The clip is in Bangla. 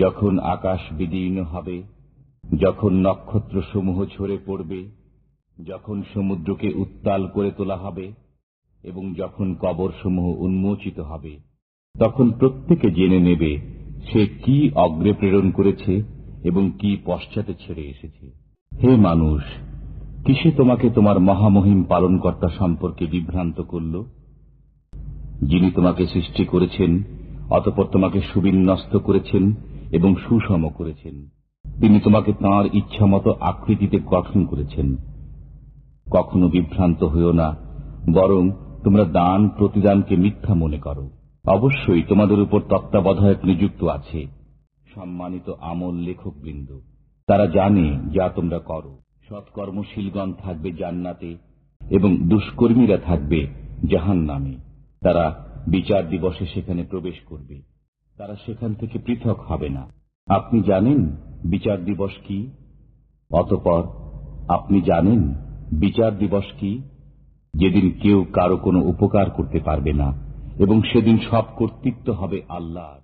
যখন আকাশ বিদীর্ণ হবে, যখন নক্ষত্রসমূহ ঝরে পড়বে, যখন সমুদ্রকে উত্তাল করে তোলা হবে এবং যখন কবরসমূহ উন্মোচিত হবে, তখন প্রত্যেকে জেনে নেবে সে কি অগ্রে প্রেরণ করেছে এবং কি পশ্চাতে ছেড়ে এসেছে। হে মানুষ, কিসে তোমাকে তোমার মহামহিম পালনকর্তা সম্পর্কে বিভ্রান্ত করল? যিনি তোমাকে সৃষ্টি করেছেন, অতপর তোমাকে সুবিন্যস্ত করেছেন এবং সুষম করেছেন। তিনি তোমাকে তাঁর ইচ্ছামতো আকৃতিতে গঠন করেছেন। কখনো বিভ্রান্ত হইও না, বরং তোমরা দান প্রতিদানকে মিথ্যা মনে করো। অবশ্যই তোমাদের উপর তত্ত্বাবধায়ক নিযুক্ত আছে সম্মানিত আমল লেখকবৃন্দ। তারা জানে যা তোমরা করো। সৎকর্মশীলগণ থাকবে জান্নাতে এবং দুষ্কর্মীরা থাকবে জাহান নামে তারা বিচার দিবসে সেখানে প্রবেশ করবে। তারা সেখান থেকে পৃথক হবে না। আপনি জানেন বিচার দিবস কি? অতপর, আপনি জানেন বিচার দিবস কি? যেদিন কেউ কারও কোনো উপকার করতে পারবে না, এবং সেদিন সব কর্তৃত্ব হবে আল্লাহর।